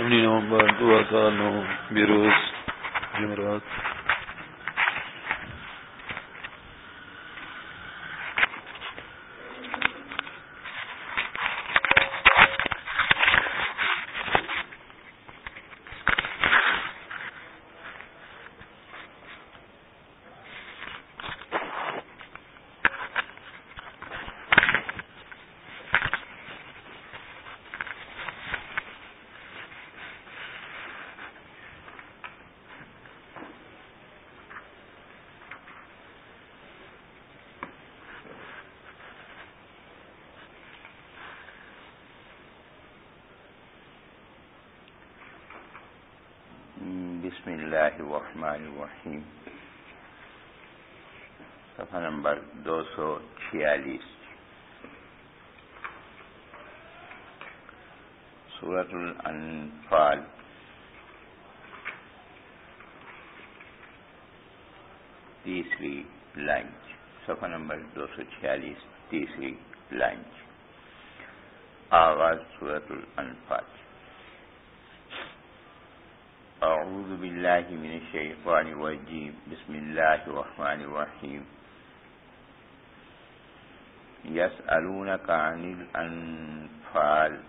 نومبر دو ہزار نو بیروز جمعرات بسم اللہ الرحمن الرحیم صفحہ نمبر دو سو چھیالیس سورت الانفال تیسری لائن صفحہ نمبر دو سو چھیالیس، تیسری لائن آغاز سورت الانفال. أعوذ بالله من الشيطان الرجيم بسم الله الرحمن الرحيم يسألونك عن الأنفال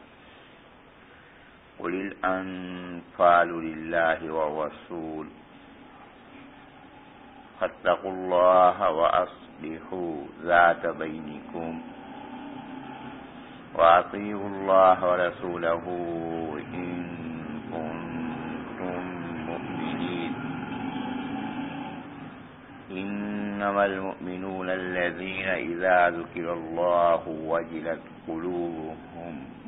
قل الأنفال لله والرسول. فاتقوا الله وأصلحوا ذات بينكم. وأطيعوا الله ورسوله إن إنما المؤمنون الذين إذا ذكر الله وجلت قلوبهم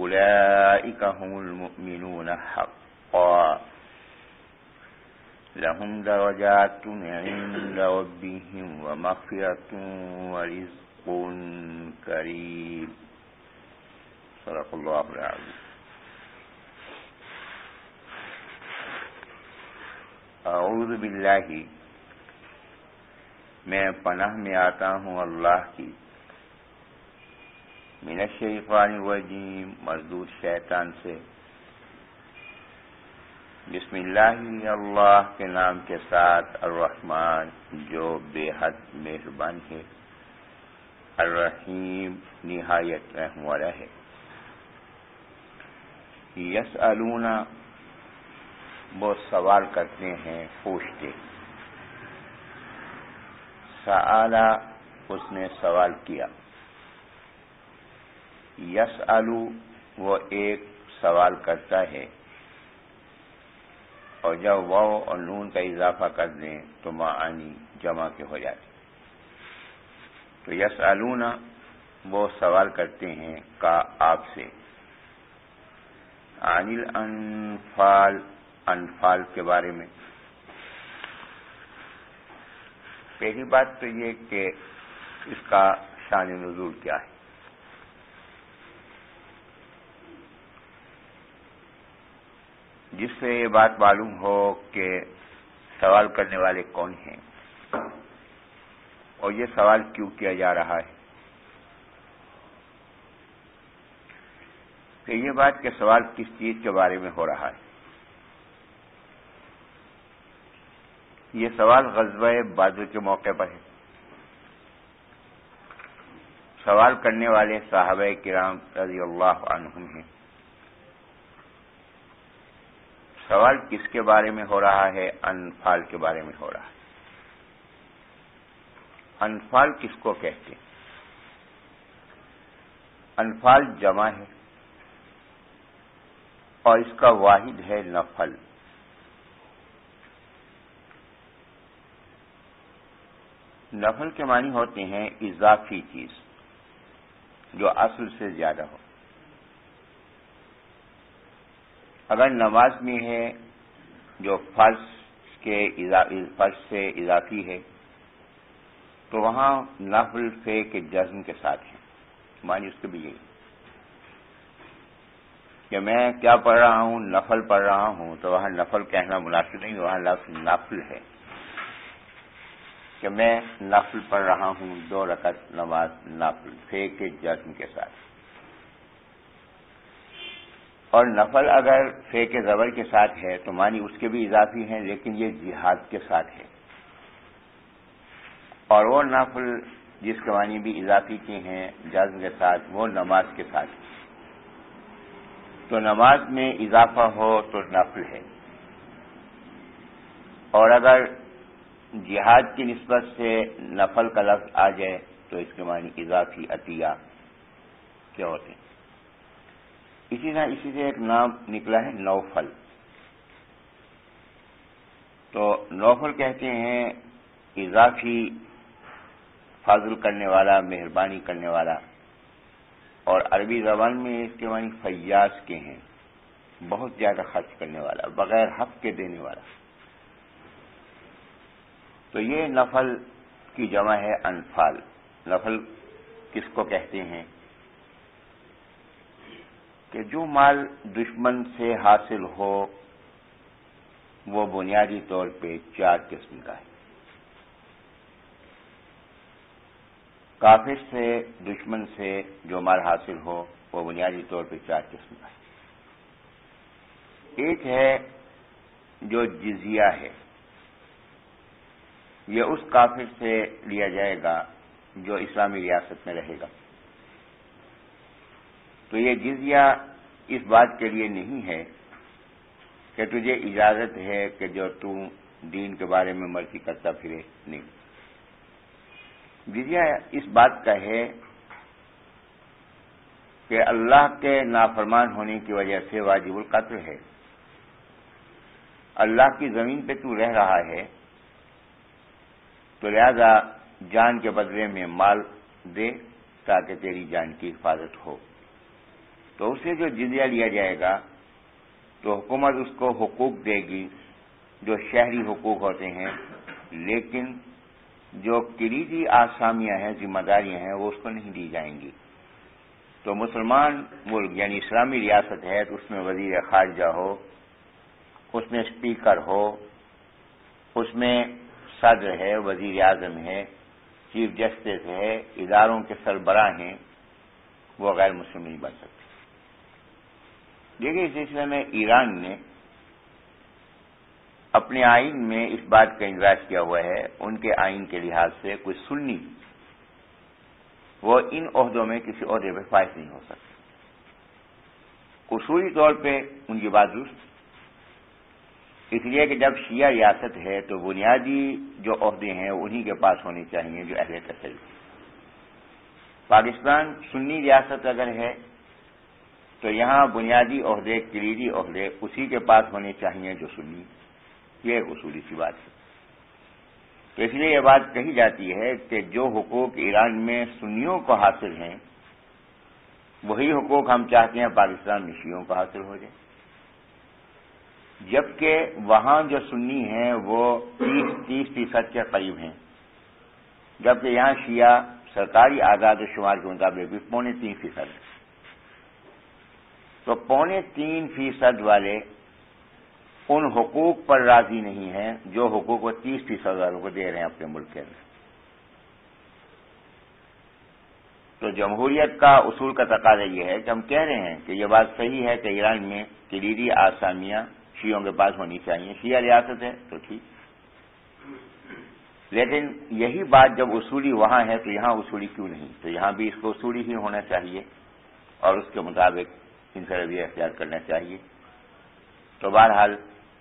أولئك هم المؤمنون حقا. لهم درجات عند ربهم ومغفرة ورزق كريم. صدق الله العظيم. اعوذ باللہ میں پناہ میں آتا ہوں اللہ کی. من الشیطان الرجیم مردود شیطان سے۔ بسم اللہ اللہ کے نام کے ساتھ الرحمن جو بے حد مہربان ہے، الرحیم نہایت رحم والا ہے۔ یس وہ سوال کرتے ہیں، پوچھتے سعلا اس نے سوال کیا۔ یس آلو وہ ایک سوال کرتا ہے۔ اور جب وہ اور نون کا اضافہ کر دیں تو معانی جمع کے ہو جاتے تو یس وہ سوال کرتے ہیں کا آپ سے۔ انل انفال انفال کے بارے میں۔ پہلی بات تو یہ کہ اس کا شان نزول کیا ہے۔ جس سے یہ بات معلوم ہو کہ سوال کرنے والے کون ہیں اور یہ سوال کیوں کیا جا رہا ہے؟ کہ یہ بات کہ سوال کس چیز کے بارے میں ہو رہا ہے؟ یہ سوال غزوہ بازو کے موقع پر ہے۔ سوال کرنے والے صحابہ کرام رضی اللہ عنہم ہیں۔ سوال کس کے بارے میں ہو رہا ہے؟ انفال کے بارے میں ہو رہا ہے۔ انفال کس کو کہتے ہیں؟ انفال جمع ہے اور اس کا واحد ہے نفل۔ نفل کے معنی ہوتے ہیں اضافی چیز جو اصل سے زیادہ ہو۔ اگر نماز میں ہے جو فرض کے فرض سے اضافی ہے، تو وہاں نفل فے کے جزم کے ساتھ ہے مانی اس کے بھی یہی۔ کہ میں کیا پڑھ رہا ہوں، نفل پڑھ رہا ہوں، تو وہاں نفل کہنا مناسب نہیں، وہاں لفظ نفل ہے۔ کہ میں نفل پڑھ رہا ہوں دو رکعت نماز نفل فے کے جزم کے ساتھ۔ اور نفل اگر فے کے زبر کے ساتھ ہے تو مانی اس کے بھی اضافی ہیں، لیکن یہ جہاد کے ساتھ ہے۔ اور وہ نفل جس کے معنی بھی اضافی کے ہیں، جزم کے ساتھ، وہ نماز کے ساتھ۔ تو نماز میں اضافہ ہو تو نفل ہے۔ اور اگر جہاد کی نسبت سے نفل کا لفظ آ جائے تو اس کے معنی اضافی عطیہ کیا ہوتے ہیں؟ اسی طرح اسی سے ایک نام نکلا ہے نوفل۔ تو نوفل کہتے ہیں اضافی، فاضل کرنے والا، مہربانی کرنے والا۔ اور عربی زبان میں اس کے معنی فیاض کے ہیں۔ بہت زیادہ خرچ کرنے والا، بغیر حق کے دینے والا۔ تو یہ نفل کی جمع ہے انفال۔ نفل کس کو کہتے ہیں؟ کہ جو مال دشمن سے حاصل ہو، وہ بنیادی طور پہ چار قسم کا ہے۔ کافر سے، دشمن سے جو مال حاصل ہو، وہ بنیادی طور پہ چار قسم کا ہے۔ ایک ہے جو جزیہ ہے، یہ اس کافر سے لیا جائے گا جو اسلامی ریاست میں رہے گا۔ تو یہ جزیہ اس بات کے لیے نہیں ہے کہ تجھے اجازت ہے کہ جو تم دین کے بارے میں مرضی کرتا پھرے نہیں۔ جزیہ اس بات کا ہے کہ اللہ کے نافرمان ہونے کی وجہ سے واجب القتل ہے۔ اللہ کی زمین پہ تو رہ رہا ہے، تو لہذا جان کے بدلے میں مال دے تاکہ تیری جان کی حفاظت ہو۔ تو اسے جو جزیہ لیا جائے گا، تو حکومت اس کو حقوق دے گی، جو شہری حقوق ہوتے ہیں، لیکن جو کلیدی آسامیاں ہیں، ذمہ داریاں ہیں، وہ اس کو نہیں دی جائیں گی۔ تو مسلمان ملک یعنی اسلامی ریاست ہے، تو اس میں وزیر خارجہ ہو، اس میں اسپیکر ہو، اس میں صدر ہے، وزیر اعظم ہے، چیف جسٹس ہے، اداروں کے سربراہ ہیں، وہ غیر مسلم نہیں بن سکتے۔ دیکھیے، اس سلسلے میں ایران نے اپنے آئین میں اس بات کا اندراج کیا ہوا ہے، ان کے آئین کے لحاظ سے کوئی سننی وہ ان عہدوں میں کسی عہدے پہ فائز نہیں ہو سکتا اصولی طور پہ ان کی بات درست۔ اس لیے کہ جب شیعہ ریاست ہے تو بنیادی جو عہدے ہیں انہی کے پاس ہونے چاہیے جو اہل تصل پاکستان سنی ریاست اگر ہے تو یہاں بنیادی عہدے، کلیدی عہدے اسی کے پاس ہونے چاہیے جو سنی۔ یہ اصولی سی بات ہے۔ تو اس لیے یہ بات کہی جاتی ہے کہ جو حقوق ایران میں سنیوں کو حاصل ہیں، وہی حقوق ہم چاہتے ہیں پاکستان میں شیوں کو حاصل ہو جائے۔ جبکہ وہاں جو سنی ہیں، وہ تیس تیس فیصد کے قریب ہیں۔ جبکہ یہاں شیعہ سرکاری آزاد و شمار کے مطابق بھی پونے تین فیصد۔ تو پونے تین فیصد والے ان حقوق پر راضی نہیں ہیں جو حقوق وہ تیس فیصد والوں کو دے رہے ہیں اپنے ملک کے اندر۔ تو جمہوریت کا اصول کا تقاضا یہ ہے کہ ہم کہہ رہے ہیں کہ یہ بات صحیح ہے کہ ایران میں کلیدی آسامیاں شیوں کے پاس ہونی چاہیے۔ شیعہ ریاست ہے تو ٹھیک۔ لیکن یہی بات جب اصولی وہاں ہے تو یہاں اصولی کیوں نہیں؟ تو یہاں بھی اس کو اصولی ہی ہونا چاہیے اور اس کے مطابق ان سے رویہ اختیار کرنا چاہیے۔ تو بہرحال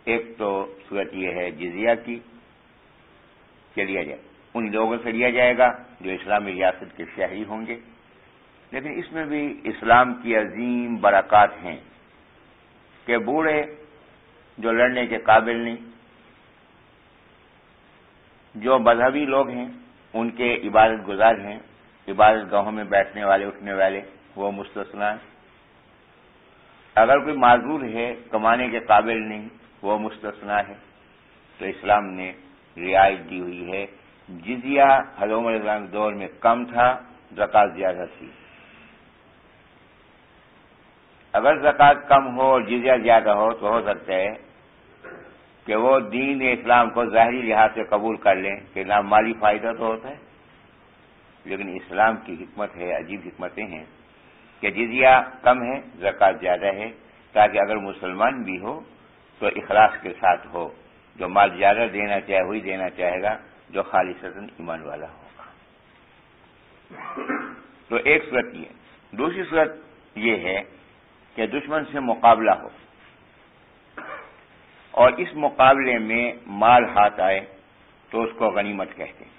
ایک تو صورت یہ ہے جزیہ کی کہ لیا جائے۔ ان لوگوں سے لیا جائے گا جو اسلامی ریاست کے شہری ہوں گے۔ لیکن اس میں بھی اسلام کی عظیم برکات ہیں کہ بوڑھے جو لڑنے کے قابل نہیں، جو مذہبی لوگ ہیں، ان کے عبادت گزار ہیں۔ عبادت گاہوں میں بیٹھنے والے، اٹھنے والے، وہ مستثنا اگر کوئی معذور ہے، کمانے کے قابل نہیں، وہ مستثنا ہے۔ تو اسلام نے رعایت دی ہوئی ہے۔ جزیہ حضوم السلام دور میں کم تھا زکات زیادہ تھی۔ اگر زکات کم ہو اور جزیہ زیادہ ہو، تو ہو سکتا ہے کہ وہ دین اسلام کو ظاہری لحاظ سے قبول کر لیں کہ نہ مالی فائدہ تو ہوتا ہے، لیکن اسلام کی حکمت ہے، عجیب حکمتیں ہیں۔ کہ جزیہ کم ہے زکات زیادہ ہے، تاکہ اگر مسلمان بھی ہو تو اخلاص کے ساتھ ہو۔ جو مال زیادہ دینا چاہے، وہی دینا چاہے گا، جو خالی ایمان والا ہوگا تو ایک صورت یہ۔ دوسری صورت یہ ہے کہ دشمن سے مقابلہ ہو۔ اور اس مقابلے میں مال ہاتھ آئے تو اس کو غنیمت کہتے ہیں۔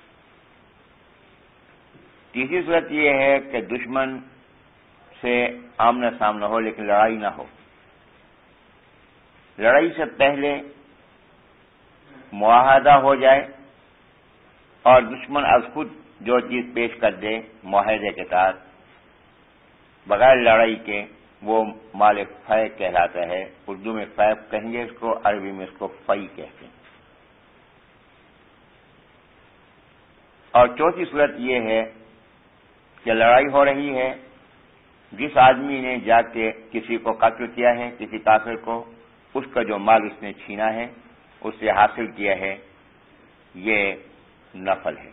تیسری صورت یہ ہے کہ دشمن سے آمنا سامنا ہو لیکن لڑائی نہ ہو۔ لڑائی سے پہلے معاہدہ ہو جائے اور دشمن از خود جو چیز پیش کر دے معاہدے کے تحت۔ بغیر لڑائی کے وہ مال فیق کہلاتا ہے۔ اردو میں فیق کہیں گے اس کو، عربی میں اس کو فئی کہتے ہیں۔ اور چوتھی صورت یہ ہے کہ لڑائی ہو رہی ہے۔ جس آدمی نے جا کے کسی کو قتل کیا ہے، کسی کافر کو، اس کا جو مال اس نے چھینا ہے اس سے حاصل کیا ہے، یہ نفل ہے۔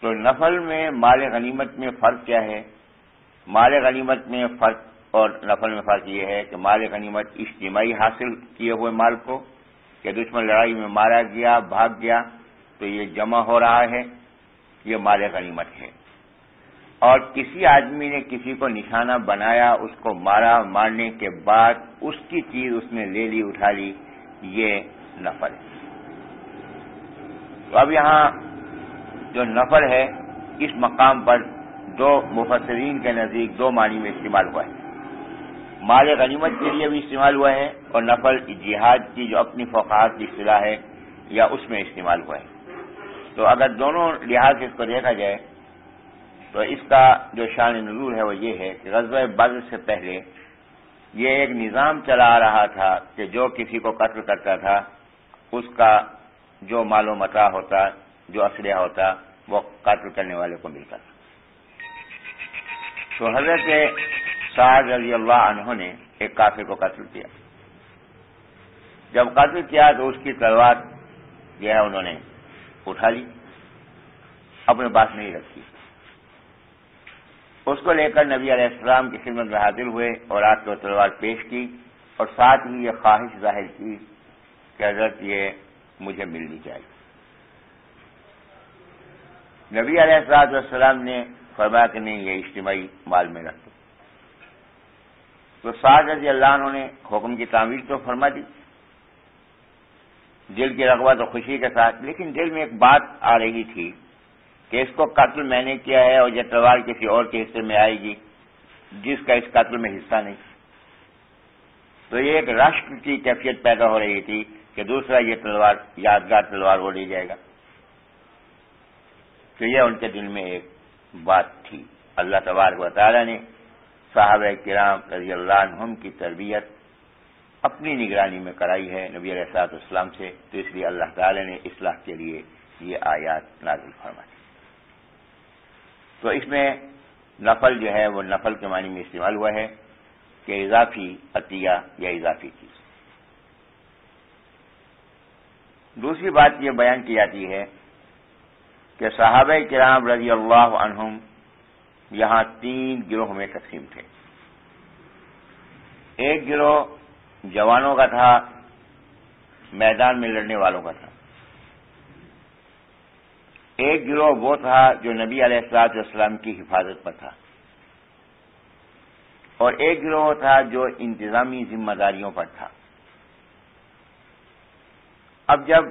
تو نفل میں مال غنیمت میں فرق کیا ہے؟ مال غنیمت میں فرق اور نفل میں فرق یہ ہے کہ مال غنیمت اجتماعی حاصل کیے ہوئے مال کو، کہ دشمن لڑائی میں مارا گیا، بھاگ گیا، تو یہ جمع ہو رہا ہے، یہ مال غنیمت ہے۔ اور کسی آدمی نے کسی کو نشانہ بنایا، اس کو مارا، مارنے کے بعد اس کی چیز اس نے لے لی، اٹھا لی، یہ نفل ہے۔ تو اب یہاں جو نفل ہے، اس مقام پر دو مفسرین کے نزدیک دو معنی میں استعمال ہوا ہے۔ مال غنیمت کے لیے بھی استعمال ہوا ہے اور نفل جہاد کی جو اپنی فوقات کی اصطلاح ہے یا اس میں استعمال ہوا ہے۔ تو اگر دونوں لحاظ سے اس کو دیکھا جائے تو اس کا جو شان نزول ہے وہ یہ ہے کہ غزوہ بدر سے پہلے یہ ایک نظام چلا آ رہا تھا کہ جو کسی کو قتل کرتا تھا، اس کا جو مال و متا ہوتا، جو اسلحہ ہوتا، وہ قتل کرنے والے کو ملتا تھا۔ تو حضرت سعد رضی اللہ عنہ نے ایک کافر کو قتل کیا۔ جب قتل کیا تو اس کی تلوار جو ہے انہوں نے اٹھا لی، اپنے پاس نہیں رکھی۔ اس کو لے کر نبی علیہ السلام کی خدمت میں حاضر ہوئے اور آج کو تلوار پیش کی اور ساتھ ہی یہ خواہش ظاہر کی کہ حضرت یہ مجھے ملنی چاہیے نبی علیہ السلاط والسلام نے فرمایا کہ نہیں، یہ اجتماعی مال میں رکھ دو۔ تو سعد رضی اللہ عنہ نے حکم کی تعمیر تو فرما دی۔ دل کی رغبت تو خوشی کے ساتھ، لیکن دل میں ایک بات آ رہی تھی۔ کہ اس کو قتل میں نے کیا ہے اور یہ تلوار کسی اور کے حصے میں آئے گی، جس کا اس قتل میں حصہ نہیں۔ تو یہ ایک رشک کی کیفیت پیدا ہو رہی تھی کہ دوسرا یہ تلوار، یادگار تلوار وہ لے جائے گا۔ تو یہ ان کے دل میں ایک بات تھی۔ اللہ تبارک و تعالی نے صحابہ کرام رضی اللہ عنہم کی تربیت اپنی نگرانی میں کرائی ہے نبی علیہ صاحب اسلام سے۔ تو اس لیے اللہ تعالی نے اصلاح کے لیے یہ آیات نازل فرمائی۔ تو اس میں نفل جو ہے وہ نفل کے معنی میں استعمال ہوا ہے کہ اضافی عطیہ یا اضافی چیز۔ دوسری بات یہ بیان کی جاتی ہے کہ صحابہ کرام رضی اللہ عنہم یہاں تین گروہ میں تقسیم تھے۔ ایک گروہ جوانوں کا تھا، میدان میں لڑنے والوں کا تھا۔ ایک گروہ وہ تھا جو نبی علیہ السلاط والسلام کی حفاظت پر تھا۔ اور ایک گروہ تھا جو انتظامی ذمہ داریوں پر تھا۔ اب جب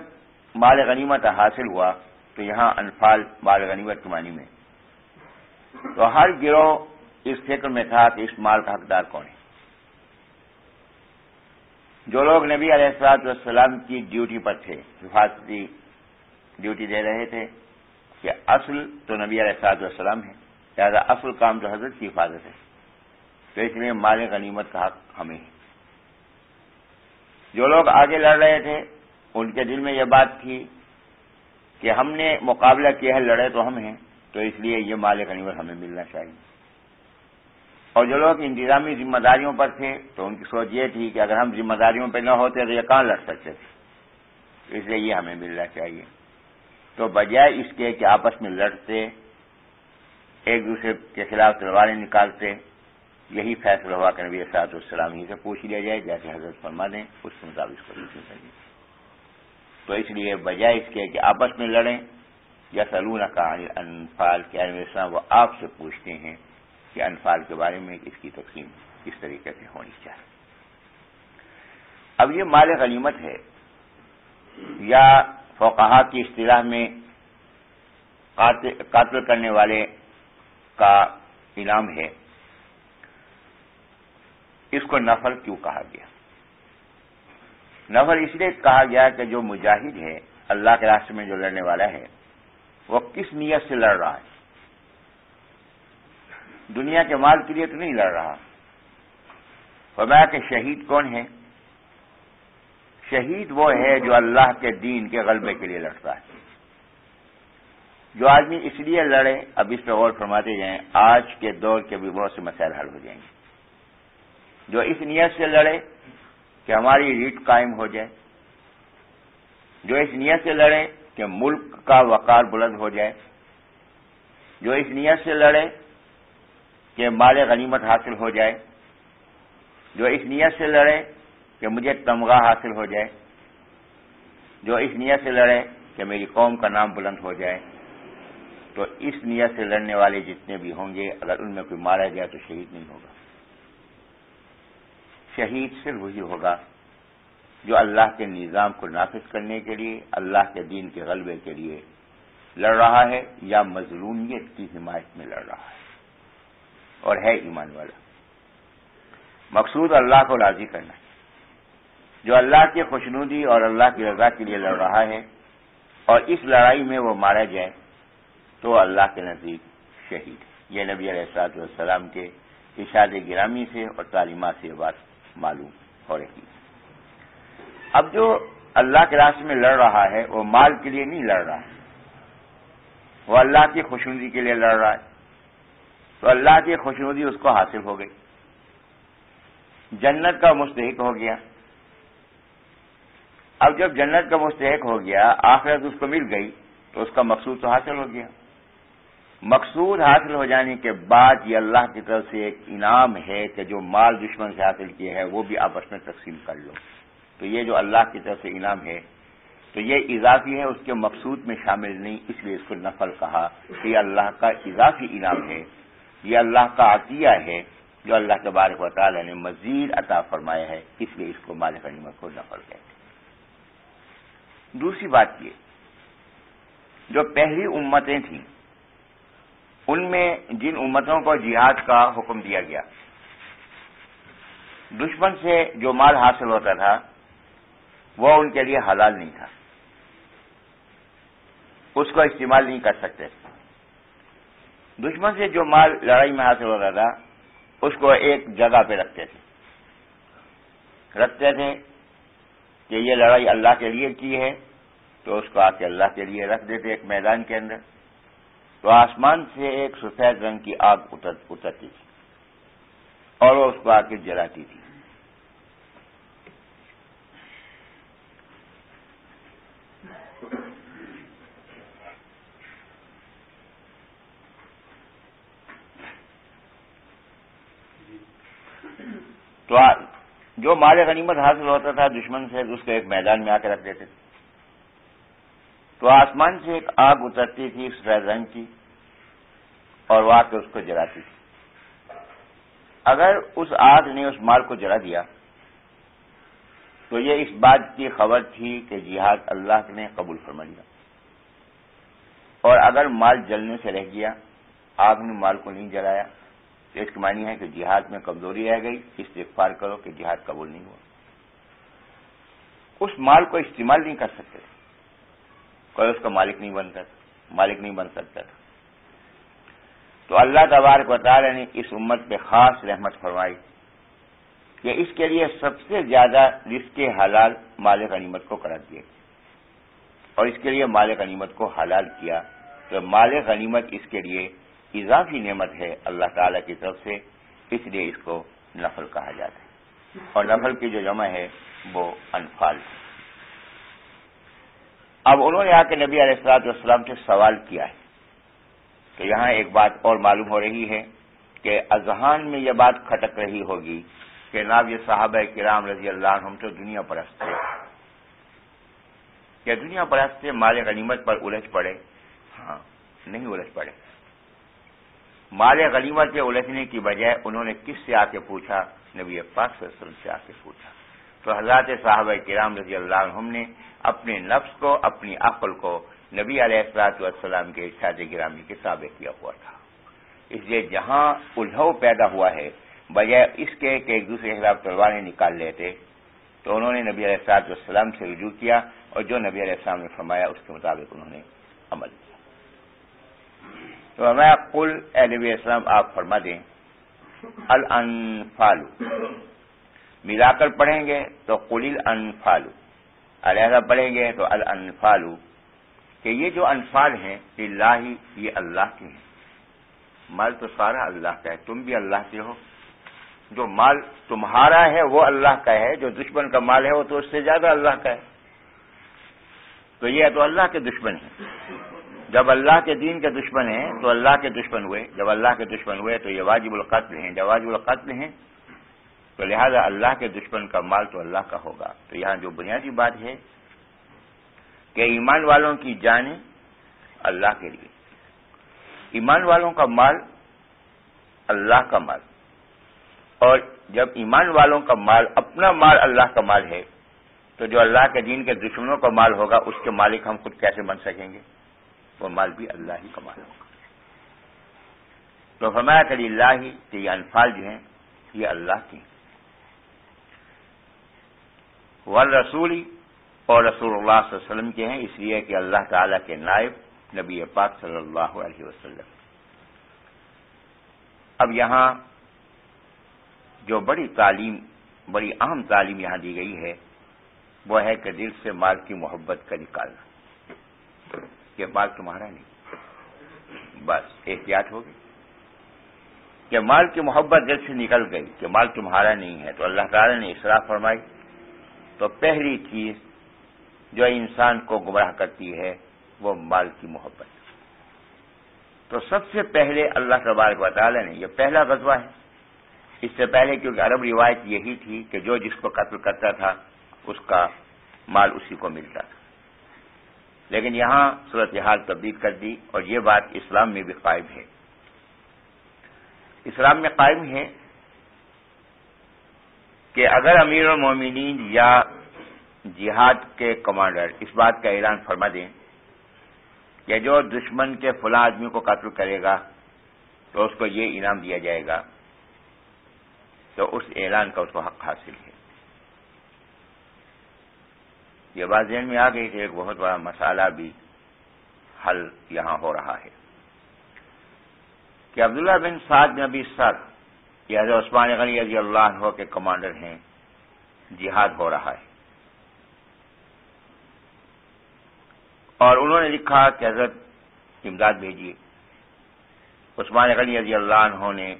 مال غنیمت حاصل ہوا تو یہاں انفال مال غنیمت کے معنی میں۔ تو ہر گروہ اس فکر میں تھا کہ اس مال کا حقدار کون ہے۔ جو لوگ نبی علیہ السلاط والسلام کی ڈیوٹی پر تھے، حفاظتی ڈیوٹی دے رہے تھے کہ اصل تو نبی علیہ السلاط والسلام ہے، لہٰذا اصل کام تو حضرت کی حفاظت ہے۔ تو اس لیے مال غنیمت کا حق ہمیں ہے۔ جو لوگ آگے لڑ رہے تھے، ان کے دل میں یہ بات تھی کہ ہم نے مقابلہ کیا ہے، لڑے تو ہم ہیں، تو اس لیے یہ مال غنیمت ہمیں ملنا چاہیے۔ اور جو لوگ انتظامی ذمہ داریوں پر تھے، تو ان کی سوچ یہ تھی کہ اگر ہم ذمہ داریوں پہ نہ ہوتے تو یہ کہاں لڑ سکتے تھے؟ اس لیے یہ ہمیں ملنا چاہیے۔ تو بجائے اس کے کہ آپس میں لڑتے، ایک دوسرے کے خلاف تلواریں نکالتے، یہی فیصلہ ہوا کہ نبی صاحب السلام ہی سے پوچھ لیا جائے، جیسے حضرت فرما دیں، اس کے مطابق کو چاہیے تو اس لیے بجائے اس کے کہ آپس میں لڑیں یا سلون کا انفال کے السلام وہ آپ سے پوچھتے ہیں کہ انفال کے بارے میں اس کی تقسیم کس طریقے سے ہونی چاہیے۔ اب یہ مال غنیمت ہے، یا فوقہ کی اصطلاح میں قاتل کرنے والے کا انعام ہے۔ اس کو نفل کیوں کہا گیا؟ نفل اس لیے کہا گیا کہ جو مجاہد ہے، اللہ کے راستے میں جو لڑنے والا ہے، وہ کس نیت سے لڑ رہا ہے؟ دنیا کے مال کے لیے تو نہیں لڑ رہا۔ فرمایا کہ شہید کون ہے؟ شہید وہ ہے جو اللہ کے دین کے غلبے کے لیے لڑتا ہے۔ جو آدمی اس لیے لڑے، اب اس پہ غور فرماتے جائیں، آج کے دور کے بھی بہت سے مسائل حل ہو جائیں گے۔ جو اس نیت سے لڑے کہ ہماری ریٹ قائم ہو جائے، جو اس نیت سے لڑے کہ ملک کا وقار بلند ہو جائے، جو اس نیت سے لڑے کہ مال غنیمت حاصل ہو جائے، جو اس نیت سے لڑے کہ مجھے تمغہ حاصل ہو جائے، جو اس نیت سے لڑے کہ میری قوم کا نام بلند ہو جائے۔ تو اس نیت سے لڑنے والے جتنے بھی ہوں گے، اگر ان میں کوئی مارا جائے تو شہید نہیں ہوگا۔ شہید صرف وہی ہوگا جو اللہ کے نظام کو نافذ کرنے کے لیے، اللہ کے دین کے غلبے کے لیے لڑ رہا ہے یا مظلومیت کی حمایت میں لڑ رہا ہے۔ اور ہے ایمان والا۔ مقصود اللہ کو راضی کرنا۔ ہے جو اللہ کی خوشنودی اور اللہ کی رضا کے لیے لڑ رہا ہے اور اس لڑائی میں وہ مارا جائے تو اللہ کے نزدیک شہید۔ یہ نبی علیہ السلاط والسلام کے اشاد گرامی سے اور تعلیمات سے بات معلوم ہو رہی۔ اب جو اللہ کے راستے میں لڑ رہا ہے، وہ مال کے لیے نہیں لڑ رہا ہے۔ وہ اللہ کی خوشنودی کے لیے لڑ رہا ہے۔ تو اللہ کی خوشنودی اس کو حاصل ہو گئی۔ جنت کا مستحق ہو گیا۔ اب جب جنت کا مستحق ہو گیا، آخرت اس کو مل گئی، تو اس کا مقصود تو حاصل ہو گیا۔ مقصود حاصل ہو جانے کے بعد یہ اللہ کی طرف سے ایک انعام ہے کہ جو مال دشمن سے حاصل کیا ہے، وہ بھی آپس میں تقسیم کر لو۔ تو یہ جو اللہ کی طرف سے انعام ہے، تو یہ اضافی ہے، اس کے مقصود میں شامل نہیں، اس لیے اس کو نفل کہا کہ یہ اللہ کا اضافی انعام ہے۔ یہ اللہ کا عطیہ ہے، جو اللہ کے بارک و تعالی نے مزید عطا فرمایا ہے، اس لیے اس کو مالک نعمت کو نفل کہتے ہیں۔ دوسری بات یہ، جو پہلی امتیں تھیں، ان میں جن امتوں کو جہاد کا حکم دیا گیا۔ دشمن سے جو مال حاصل ہوتا تھا، وہ ان کے لیے حلال نہیں تھا۔ اس کو استعمال نہیں کر سکتے۔ دشمن سے جو مال لڑائی میں حاصل ہوتا تھا، اس کو ایک جگہ پہ رکھتے تھے۔ رکھتے تھے کہ یہ لڑائی اللہ کے لیے کی ہے تو اس کو آ کے اللہ کے لیے رکھ دیتے ایک میدان کے اندر۔ تو آسمان سے ایک سفید رنگ کی آگ اترتی تھی۔ اور وہ اس کو آ کے جلاتی تھی۔ تو جو مال غنیمت حاصل ہوتا تھا دشمن سے، اس کو ایک میدان میں آ کے رکھ دیتے تھے۔ تو آسمان سے ایک آگ اترتی تھی سفید رنگ کی، اور وہ آ کے اس کو جلاتی تھی۔ اگر اس آگ نے اس مال کو جلا دیا، تو یہ اس بات کی خبر تھی کہ جہاد اللہ نے قبول فرما لیا اور اگر مال جلنے سے رہ گیا، آگ نے مال کو نہیں جلایا، تو اس کی معنی ہے کہ جہاد میں کمزوری رہ گئی، استغفار کرو کہ جہاد قبول نہیں ہوا۔ اس مال کو استعمال نہیں کر سکتے۔ کوئی اس کا مالک نہیں بنتا مالک نہیں بن سکتا تھا۔ تو اللہ تبارک و تعالی نے اس امت پہ خاص رحمت فرمائی کہ اس کے لیے سب سے زیادہ رزق حلال مال غنیمت کو قرار دیا۔ اور اس کے لیے مال غنیمت کو حلال کیا۔ تو مال غنیمت اس کے لیے اضافی نعمت ہے۔ اللہ تعالی کی طرف سے اس لیے اس کو نفل کہا جاتا ہے۔ اور نفل کی جو جمع ہے وہ انفال ہے۔ اب انہوں نے آ کے نبی علیہ السلاط والسلام سے سوال کیا ہے تو یہاں ایک بات اور معلوم ہو رہی ہے کہ اذہان میں یہ بات کھٹک رہی ہوگی کہ ناب یہ صحابہ کرام رضی اللہ عنہ تو دنیا پرست تھے۔ کیا دنیا پرست سے مال غنیمت پر الجھ پڑے۔ ہاں نہیں الجھ پڑے۔ مال غنیمت کے الجھنے کی بجائے انہوں نے کس سے آ کے پوچھا؟ نبی پاک صلی اللہ علیہ وسلم سے آ کے پوچھا۔ تو حضرات صاحب کرام رضی اللہ عنہ نے اپنے نفس کو، اپنی عقل کو نبی علیہ السلاط والسلام کے ارشاد گرامی کے تابع کیا ہوا تھا۔ اس لیے جہاں الجھو پیدا ہوا ہے، بجائے اس کے کہ ایک دوسرے کے خلاف تلواریں نکال لیتے، تو انہوں نے نبی علیہ السلاط والسلام سے رجوع کیا اور جو نبی علیہ السلام نے فرمایا، اس کے مطابق انہوں نے عمل کیا۔ تو ہمیں کل اے نبی السلام، آپ فرما دیں الانفالو ملا کر پڑھیں گے تو قل الانفالو علیحدہ پڑھیں گے تو الانفالو کہ یہ جو انفال ہیں اللہ یہ اللہ کے ہیں۔ مال تو سارا اللہ کا ہے، تم بھی اللہ کے ہو۔ جو مال تمہارا ہے، وہ اللہ کا ہے۔ جو دشمن کا مال ہے، وہ تو اس سے زیادہ اللہ کا ہے۔ تو یہ تو اللہ کے دشمن ہیں۔ جب اللہ کے دین کے دشمن ہیں، تو اللہ کے دشمن ہوئے۔ جب اللہ کے دشمن ہوئے تو یہ واجب القتل ہیں۔ جب واجب القتل ہیں تو لہذا اللہ کے دشمن کا مال تو اللہ کا ہوگا۔ تو یہاں جو بنیادی بات ہے کہ ایمان والوں کی جانیں اللہ کے لیے۔ ایمان والوں کا مال اللہ کا مال۔ اور جب ایمان والوں کا مال، اپنا مال اللہ کا مال ہے، تو جو اللہ کے دین کے دشمنوں کا مال ہوگا، اس کے مالک ہم خود کیسے بن سکیں گے؟ وہ مال بھی اللہ ہی کا مال ہوگا۔ تو فرمایا کری اللہ ہی، کہ یہ انفال جو ہیں، یہ اللہ کی ور اور رسول اللہ صلی اللہ علیہ وسلم کے ہیں، اس لیے کہ اللہ تعالی کے نائب نبی پاک صلی اللہ علیہ وسلم۔ اب یہاں جو بڑی تعلیم، بڑی اہم تعلیم یہاں دی گئی ہے، وہ ہے کہ دل سے مال کی محبت کا نکالنا۔ کہ مال تمہارا نہیں۔ بس، احتیاط ہوگی۔ کہ مال کی محبت دل سے نکل گئی، کہ مال تمہارا نہیں ہے، تو اللہ تعالی نے اصلاح فرمائی۔ تو پہلی چیز جو انسان کو گمراہ کرتی ہے وہ مال کی محبت تو سب سے پہلے اللہ تبارک و تعالی نے، یہ پہلا غزوہ ہے۔ اس سے پہلے کیونکہ عرب روایت یہی تھی کہ جو جس کو قتل کرتا تھا، اس کا مال اسی کو ملتا تھا۔ لیکن یہاں صورتحال تبدیل کر دی اور یہ بات اسلام میں بھی قائم ہے۔ اسلام میں قائم ہے کہ اگر امیر المومنین یا جہاد کے کمانڈر اس بات کا اعلان فرما دیں کہ جو دشمن کے فلاں آدمی کو قتل کرے گا، تو اس کو یہ انعام دیا جائے گا۔ تو اس اعلان کا اس کو حق حاصل ہے۔ یہ بات ذہن میں آ گئی کہ ایک بہت بڑا مسئلہ بھی حل یہاں ہو رہا ہے۔ کہ عبداللہ بن سعد بن ابی سر یہ حضرت عثمان غنی رضی اللہ عنہ کے کمانڈر ہیں، جہاد ہو رہا ہے۔ اور انہوں نے لکھا کہ حضرت امداد بھیجیے۔ عثمان غنی رضی اللہ عنہ نے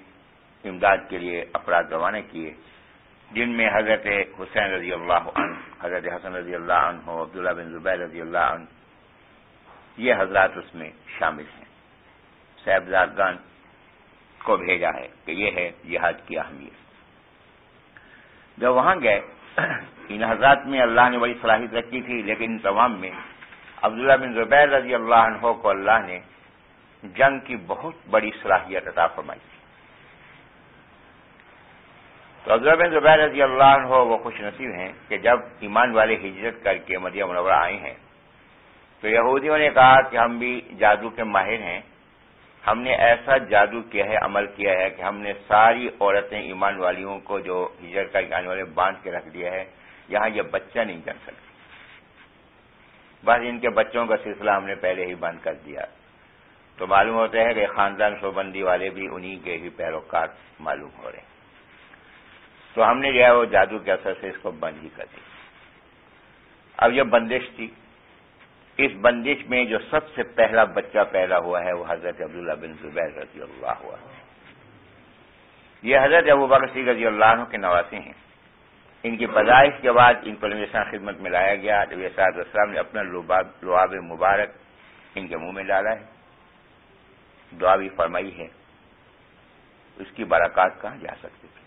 امداد کے لیے افراد روانہ کیے، جن میں حضرت حسین رضی اللہ عنہ، حضرت حسن رضی اللہ عنہ، عبداللہ بن زبیر رضی اللہ عنہ، یہ حضرات اس میں شامل ہیں۔ صاحبزادگان کو بھیجا ہے کہ یہ ہے جہاد کی اہمیت۔ جب وہاں گئے، ان حضرات میں اللہ نے بڑی صلاحیت رکھی تھی، لیکن تمام میں عبداللہ بن زبیر رضی اللہ عنہ کو اللہ نے جنگ کی بہت بڑی صلاحیت عطا فرمائی۔ تھی تو عبداللہ بن زبیر رضی اللہ عنہ وہ خوش نصیب ہیں کہ جب ایمان والے ہجرت کر کے مدیہ منورہ آئے ہیں، تو یہودیوں نے کہا کہ ہم بھی جادو کے ماہر ہیں ہم نے ایسا جادو کیا ہے، عمل کیا ہے کہ ہم نے ساری عورتیں ایمان والیوں کو جو ہجرت کر کے آنے والے باندھ کے رکھ دیا ہے، یہاں یہ بچہ نہیں جن سکتے بس ان کے بچوں کا سلسلہ ہم نے پہلے ہی بند کر دیا۔ تو معلوم ہوتا ہے کہ خاندان شوبندی والے بھی انہی کے ہی پیروکار معلوم ہو رہے ہیں۔ تو ہم نے جو ہے وہ جادو کے اثر سے اس کو بند ہی کر دی اب یہ بندش تھی اس بندش میں جو سب سے پہلا بچہ پیدا ہوا ہے وہ حضرت عبداللہ بن زبیر رضی اللہ ہوا یہ حضرت ابو بکر رضی اللہ عنہ کے نواسے ہیں۔ ان کی پیدائش کے بعد ان کو خدمت میں لایا گیا۔ جب صاحب السلام نے اپنا لعاب مبارک ان کے منہ میں ڈالا ہے۔ دعا بھی فرمائی ہے۔ اس کی برکات کہاں جا سکتی تھی؟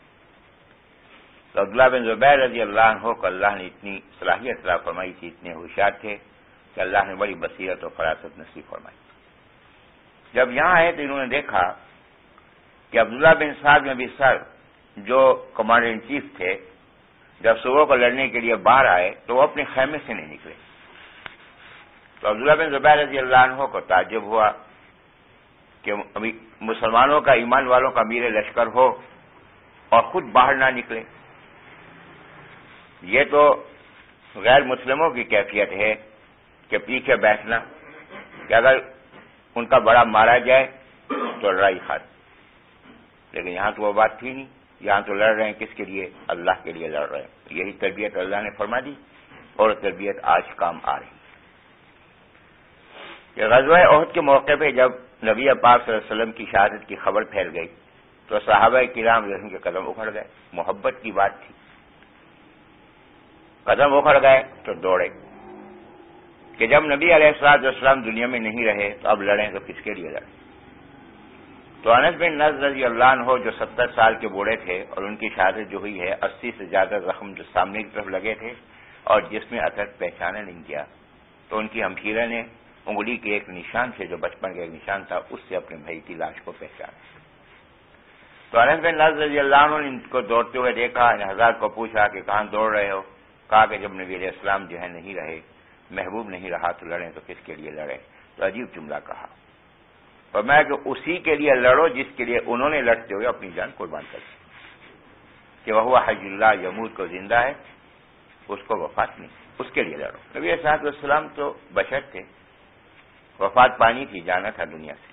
تو عبداللہ بن زبیر رضی اللہ عنہ کو اللہ نے اتنی صلاحیت فرمائی تھی، اتنے ہوشیار تھے۔ کہ اللہ نے بڑی بصیرت اور فراست نصیب فرمائی۔ جب یہاں آئے تو انہوں نے دیکھا کہ عبداللہ بن صاحب نبی سر جو کمانڈر ان چیف تھے، جب صبح کو لڑنے کے لیے باہر آئے تو وہ اپنے خیمے سے نہیں نکلے۔ تو عبداللہ بن زبیر رضی اللہ عنہ کو تعجب ہوا کہ ابھی مسلمانوں کا، ایمان والوں کا امیر لشکر ہو اور خود باہر نہ نکلے۔ یہ تو غیر مسلموں کی کیفیت ہے۔ کہ پیچھے بیٹھنا، کہ اگر ان کا بڑا مارا جائے تو لڑائی خات لیکن یہاں تو وہ بات تھی نہیں، یہاں تو لڑ رہے ہیں، کس کے لیے؟ اللہ کے لیے لڑ رہے ہیں۔ یہی تربیت اللہ نے فرما دی اور تربیت آج کام آ رہی کہ غزوہ عہد کے موقع پہ جب نبی پاک صلی اللہ علیہ وسلم کی شہادت کی خبر پھیل گئی، تو صحابہ کرام رحم کے قدم اکھڑ گئے۔ محبت کی بات تھی۔ قدم اکھڑ گئے تو دوڑے۔ کہ جب نبی علیہ السلاط والسلام دنیا میں نہیں رہے تو اب لڑیں تو کس کے لیے لڑیں؟ تو انس بن نز رضی اللہ عنہ جو ستر سال کے بوڑھے تھے اور ان کی شہادت جو ہوئی ہے، اسی سے زیادہ زخم جو سامنے کی طرف لگے تھے اور جس میں اثر پہچانا نہیں کیا تو ان کی ہمشیرہ نے انگلی کے ایک نشان سے، جو بچپن کا ایک نشان تھا، اس سے اپنے بھائی کی لاش کو پہچانا تو انس بن نز رضی اللہ عنہ نے ان کو دوڑتے ہوئے دیکھا ان ہزار کو پوچھا کہ کہاں دوڑ رہے ہو؟ کہا کہ جب نبی علیہ السلام جو ہے نہیں رہے محبوب نہیں رہا تو لڑیں تو کس کے لیے لڑے تو عجیب جملہ کہا۔ اور میں کہ اسی کے لیے لڑو جس کے لیے انہوں نے لڑتے ہوئے اپنی جان قربان کر دی۔ کہ وہ حج اللہ یمود کو زندہ ہے، اس کو وفات نہیں، اس کے لیے لڑو۔ نبی صاحب السلام تو بشر تھے۔ وفات پانی تھی جانا تھا دنیا سے۔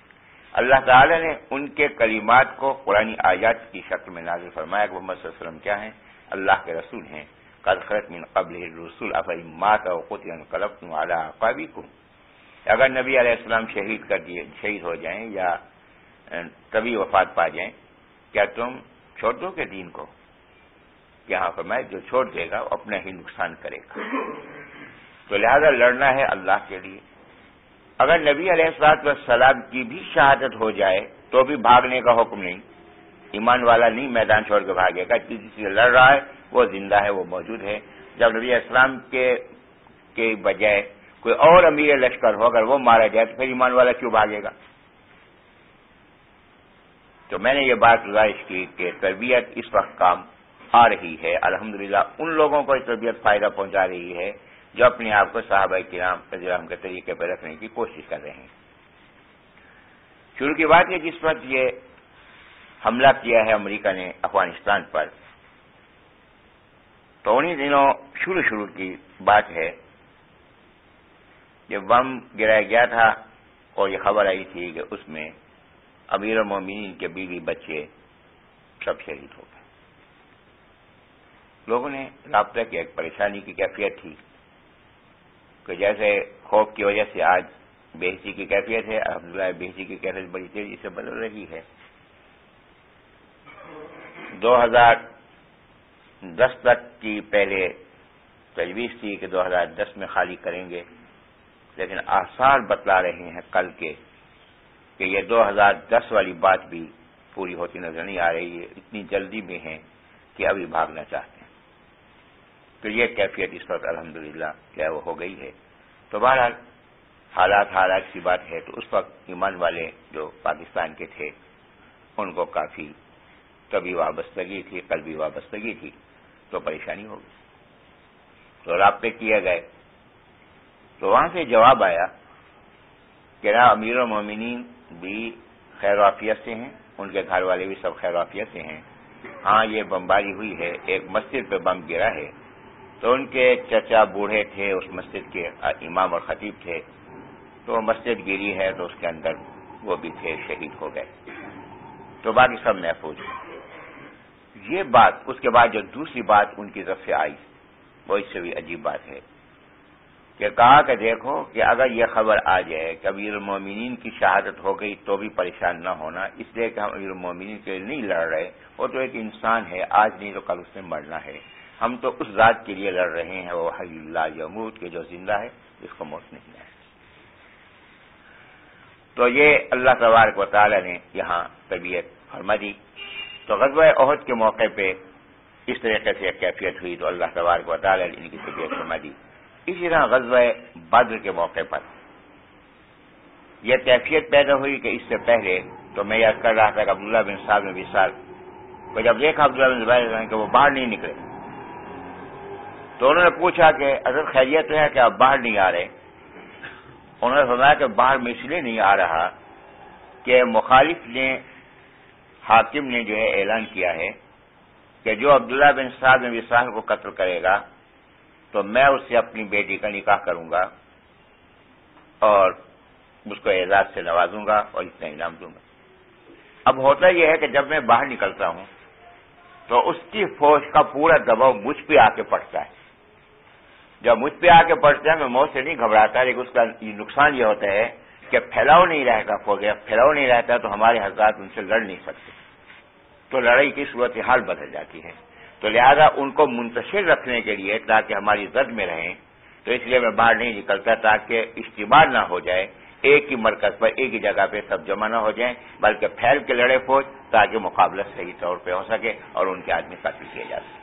اللہ تعالی نے ان کے کلمات کو قرآن آیات کی شکل میں نازل فرمایا کہ محمد صلی اللہ علیہ وسلم کیا ہیں؟ اللہ کے رسول ہیں۔ قد خرط من قبل رسول افعی مات و قطن قلب تم اعلیٰ قابی کو اگر نبی علیہ السلام شہید کر دیے، شہید ہو جائیں یا تبھی وفات پا جائیں، کیا تم چھوڑ دو گے دین کو؟ یہاں پر میں جو چھوڑ دے گا وہ اپنا ہی نقصان کرے گا۔ تو لہذا لڑنا ہے اللہ کے لیے۔ اگر نبی علیہ السلاط والسلام کی بھی شہادت ہو جائے، تو بھی بھاگنے کا حکم نہیں۔ ایمان والا نہیں میدان چھوڑ کے بھاگے گا، کسی سے لڑ رہا ہے وہ زندہ ہے، وہ موجود ہے۔ جب نبی اسلام کے بجائے کوئی اور امیر لشکر ہو اگر وہ مارا جائے تو پھر ایمان والا کیوں بھاگے گا؟ تو میں نے یہ بات گزارش کی کہ تربیت اس وقت کام آ رہی ہے۔ الحمدللہ ان لوگوں کو تربیت فائدہ پہنچا رہی ہے جو اپنے آپ کو صحابہ کرام رام کے طریقے پہ رکھنے کی کوشش کر رہے ہیں۔ شروع کی بات ہے جس وقت یہ حملہ کیا ہے، امریکہ نے افغانستان پر تو انہیں دنوں شروع شروع کی بات ہے۔ جب بم گرایا گیا تھا اور یہ خبر آئی تھی کہ اس میں امیر المومنین کے بیوی بچے سب شہید ہو گئے۔ لوگوں نے رابطہ کی ایک پریشانی کی کیفیت تھی کہ جیسے خوف کی وجہ سے آج بےحسی کی کیفیت ہے، الحمدللہ بےحسی کی کیفیت بڑی تیزی سے بدل رہی ہے۔ دو ہزار دس تک کی پہلے تجویز تھی کہ دو ہزار دس میں خالی کریں گے۔ لیکن آثار بتلا رہے ہیں کل کے کہ یہ دو ہزار دس والی بات بھی پوری ہوتی نظر نہیں آ رہی ہے اتنی جلدی میں ہے کہ ابھی بھاگنا چاہتے ہیں۔ تو یہ کیفیت اس وقت الحمد للہ کیا وہ ہو گئی ہے۔ تو بہرحال حالات حالات کی بات ہے تو اس وقت ایمان والے جو پاکستان کے تھے، ان کو کافی کبھی وابستگی تھی، کل بھی وابستگی تھی۔ تو پریشانی ہوگی۔ تو رابطے کیے گئے۔ تو وہاں سے جواب آیا کہ نا امیر المومنین بھی خیر وافیت سے ہیں، ان کے گھر والے بھی سب خیر وافیت سے ہیں۔ ہاں یہ بمباری ہوئی ہے، ایک مسجد پہ بم گرا ہے۔ تو ان کے چچا بوڑھے تھے، اس مسجد کے امام اور خطیب تھے۔ تو مسجد گری ہے تو اس کے اندر وہ بھی تھے، شہید ہو گئے۔ تو باقی سب محفوظ ہیں یہ بات، اس کے بعد جو دوسری بات ان کی طرف سے آئی، وہ اس سے بھی عجیب بات ہے کہ کہا کہ دیکھو کہ اگر یہ خبر آ جائے کہ امیر المومنین کی شہادت ہو گئی تو بھی پریشان نہ ہونا، اس لیے کہ ہم امیر المومنین کے لیے نہیں لڑ رہے، وہ تو ایک انسان ہے، آج نہیں تو کل اس نے مرنا ہے۔ ہم تو اس ذات کے لیے لڑ رہے ہیں، وہ حی اللہ یمود کے جو زندہ ہے، اس کو موت نہیں ہے۔ تو یہ اللہ تبارک و تعالی نے یہاں طبیعت فرما دی۔ تو غزوہ عہد کے موقع پہ اس طریقے سے کیفیت ہوئی تو اللہ تبارک و تعالی نے ان کی طبیعت فرما دی اسی طرح غزوہ بدر کے موقع پر یہ کیفیت پیدا ہوئی کہ اس سے پہلے تو میں یاد کر رہا تھا کہ عبداللہ بن صاحب نے سال کو جب دیکھا عبداللہ بن زبیر کہ وہ باہر نہیں نکلے، تو انہوں نے پوچھا کہ اصل خیریت ہے کہ آپ باہر نہیں آ رہے؟ انہوں نے فرمایا کہ باہر میں اس لیے نہیں آ رہا کہ مخالف نے حاکم نے جو ہے اعلان کیا ہے کہ جو عبداللہ بن صاحب نے وصال کو قتل کرے گا، تو میں اس سے اپنی بیٹی کا نکاح کروں گا اور اس کو اعزاز سے نوازوں گا اور اتنا انعام دوں گا۔ اب ہوتا یہ ہے کہ جب میں باہر نکلتا ہوں، تو اس کی فوج کا پورا دباؤ مجھ پہ آ کے پڑتا ہے۔ جب مجھ پہ آ کے پڑتا ہے، میں موت سے نہیں گھبراتا، لیکن اس کا نقصان یہ ہوتا ہے کہ پھیلاؤ نہیں رہتا فوج پھیلاؤ نہیں رہتا تو ہمارے حضرات ان سے لڑ نہیں سکتے۔ تو لڑائی کی صورتحال بدل جاتی ہے۔ تو لہذا ان کو منتشر رکھنے کے لیے تاکہ ہماری زد میں رہیں۔ تو اس لیے میں باہر نہیں نکلتا تاکہ اجتماع نہ ہو جائے۔ ایک ہی مرکز پر ایک ہی جگہ پہ سب جمع نہ ہو جائیں، بلکہ پھیل کے لڑے فوج تاکہ مقابلہ صحیح طور پہ ہو سکے اور ان کے آدمی قتل کیے جا سکے۔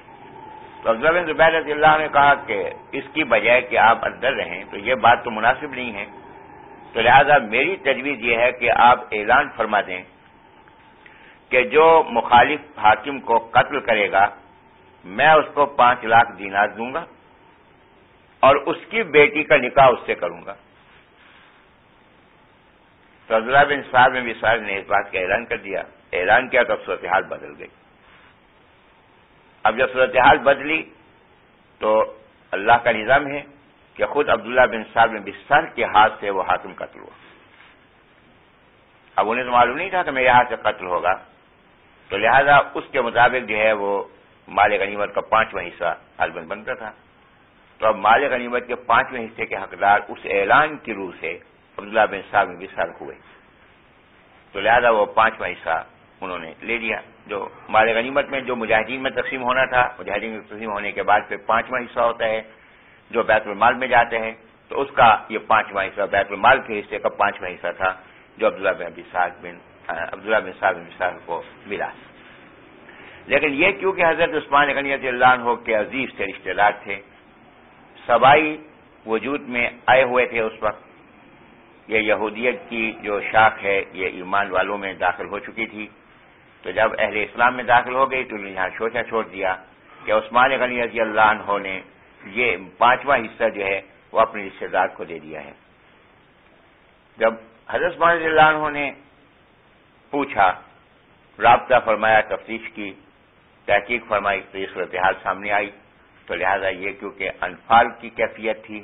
تو افضل زبیر رضی اللہ نے کہا کہ اس کی بجائے کہ آپ اندر رہیں تو یہ بات تو مناسب نہیں ہے۔ تو لہذا میری تجویز یہ ہے کہ آپ اعلان فرما دیں۔ کہ جو مخالف حاکم کو قتل کرے گا، میں اس کو پانچ لاکھ دینار دوں گا اور اس کی بیٹی کا نکاح اس سے کروں گا۔ تو عبداللہ بن صاحب نے بھی سارے نے اس بات کا اعلان کر دیا۔ اعلان کیا تو صورتحال بدل گئی۔ اب جب صورتحال بدلی تو اللہ کا نظام ہے کہ خود عبداللہ بن صاحب نے بھی سر کے ہاتھ سے وہ حاکم قتل ہوا۔ اب انہیں تو معلوم نہیں تھا کہ میرے ہاتھ سے قتل ہوگا۔ تو لہذا اس کے مطابق جو ہے وہ مال غنیمت کا پانچواں حصہ حلبن بنتا تھا۔ تو اب مال غنیمت کے پانچویں حصے کے حقدار اس اعلان کی روح سے عبداللہ بن صاحب میں بھی سر ہوئے۔ تو لہذا وہ پانچواں حصہ انہوں نے لے لیا۔ جو مال غنیمت میں جو مجاہدین میں تقسیم ہونا تھا، مجاہدین میں تقسیم ہونے کے بعد پھر پانچواں حصہ ہوتا ہے جو بیت المال میں جاتے ہیں۔ تو اس کا یہ پانچواں حصہ بیت المال کے حصے کا پانچواں حصہ تھا جو عبداللہ بن ابی صاحب بن عبداللہ بن صاحب بن صاحب کو ملا۔ لیکن یہ کیونکہ حضرت عثمان غنیت اللہ عنہ کے عزیز سے رشتے دار تھے، سبائی وجود میں آئے ہوئے تھے اس وقت۔ یہ یہودیت کی جو شاخ ہے، یہ ایمان والوں میں داخل ہو چکی تھی۔ تو جب اہل اسلام میں داخل ہو گئی تو انہوں نے یہاں سوچا چھوڑ دیا کہ عثمان غنی رضی اللہ عنہ نے یہ پانچواں حصہ جو ہے، وہ اپنے رشتے دار کو دے دیا ہے۔ جب حضرت عثمان رضی اللہ عنہ نے پوچھا، رابطہ فرمایا، تفتیش کی، تحقیق فرمائی، تو یہ صورتحال سامنے آئی۔ تو لہذا یہ کیونکہ انفال کی کیفیت تھی،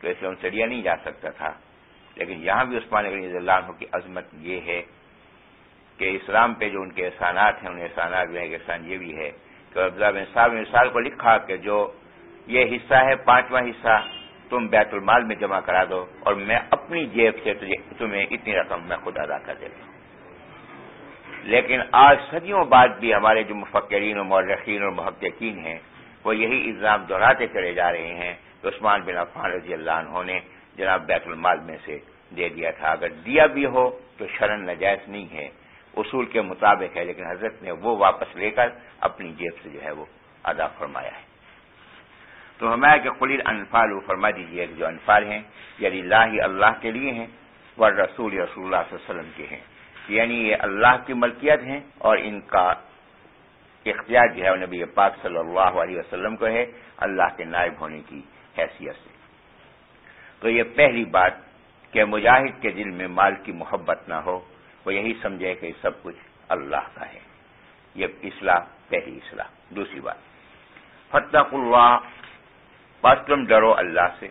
تو اسے ان سے لیا نہیں جا سکتا تھا۔ لیکن یہاں بھی عثمان رضی اللہ عنہ کی عظمت یہ ہے کہ اسلام پہ جو ان کے احسانات ہیں، ان احسانات جو ہے احسان یہ بھی ہے کہ عبداللہ بن صاحب نے مثال کو لکھا کہ جو یہ حصہ ہے، پانچواں حصہ، تم بیت المال میں جمع کرا دو اور میں اپنی جیب سے تمہیں اتنی رقم میں خود ادا کر دیتا ہوں لیکن آج صدیوں بعد بھی ہمارے جو مفکرین اور مورخین اور محققین ہیں، وہ یہی الزام دہراتے چلے جا رہے ہیں کہ عثمان بن عفان رضی اللہ عنہ نے جناب بیت المال میں سے دے دیا تھا۔ اگر دیا بھی ہو تو شرن نجائز نہیں ہے۔ اصول کے مطابق ہے، لیکن حضرت نے وہ واپس لے کر اپنی جیب سے جو ہے وہ ادا فرمایا ہے۔ تو ہمارا کہ خلیل انفال، وہ فرما دیجیے جو انفال ہیں یعنی اللہ اللہ کے لیے ہیں وہ رسول رسول اللہ صلی اللہ علیہ وسلم کے ہیں۔ یعنی یہ اللہ کی ملکیت ہیں اور ان کا اختیار جو ہے وہ نبی پاک صلی اللہ علیہ وسلم کو ہے، اللہ کے نائب ہونے کی حیثیت سے۔ تو یہ پہلی بات کہ مجاہد کے دل میں مال کی محبت نہ ہو، وہ یہی سمجھے کہ سب کچھ اللہ کا ہے۔ یہ اصلاح، پہلی اصلاح۔ دوسری بات فتح اللہ، پس تم ڈرو اللہ سے۔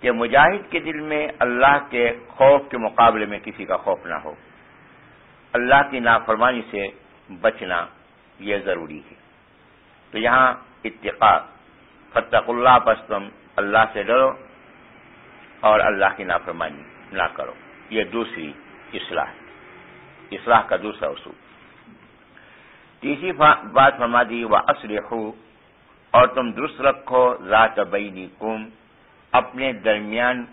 کہ مجاہد کے دل میں اللہ کے خوف کے مقابلے میں کسی کا خوف نہ ہو۔ اللہ کی نافرمانی سے بچنا یہ ضروری ہے۔ تو یہاں اتقاق فتق اللہ پس تم اللہ سے ڈرو اور اللہ کی نافرمانی نہ کرو۔ یہ دوسری اصلاح ہے۔ اصلاح کا دوسرا اصول۔ تیسری بات فرما دی وہ اصل اور تم درست رکھو، ذات بینی کم اپنے درمیان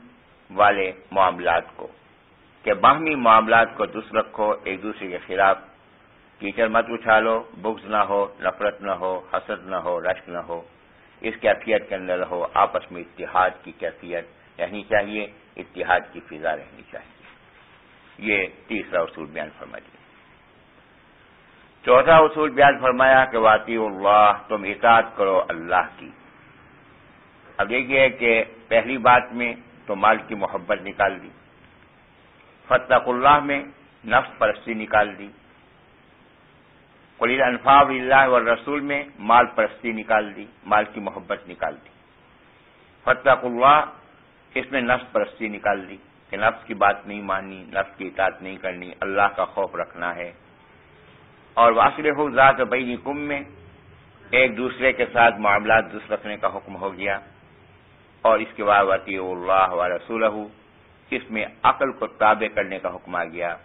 والے معاملات کو، کہ باہمی معاملات کو درست رکھو، ایک دوسرے کے خلاف۔ کیچڑ مت اچھالو بغض نہ ہو، نفرت نہ ہو، حسد نہ ہو، رشک نہ ہو۔ اس کیفیت کے اندر رہو، آپس میں اتحاد کی کیفیت رہنی چاہیے، اتحاد کی فضا رہنی چاہیے۔ یہ تیسرا اصول بیان فرما دیا چوتھا اصول بیان فرمایا کہ واطی اللہ، تم اطاعت کرو اللہ کی۔ اب دیکھیے کہ پہلی بات میں تو مال کی محبت نکال دی۔ فتح اللہ میں نفس پرستی نکال دی۔ قلیل انفاظ اللہ و رسول میں مال پرستی نکال دی، مال کی محبت نکال دی۔ فتح اللہ، اس میں نفس پرستی نکال دی کہ نفس کی بات نہیں ماننی نفس کی اطاعت نہیں کرنی، اللہ کا خوف رکھنا ہے۔ اور واصل ہو ذات بئی کم میں ایک دوسرے کے ساتھ معاملات درست رکھنے کا حکم ہو گیا۔ اور اس کے بعد وطی اللہ و رسول اس میں عقل کو تابع کرنے کا حکم آ گیا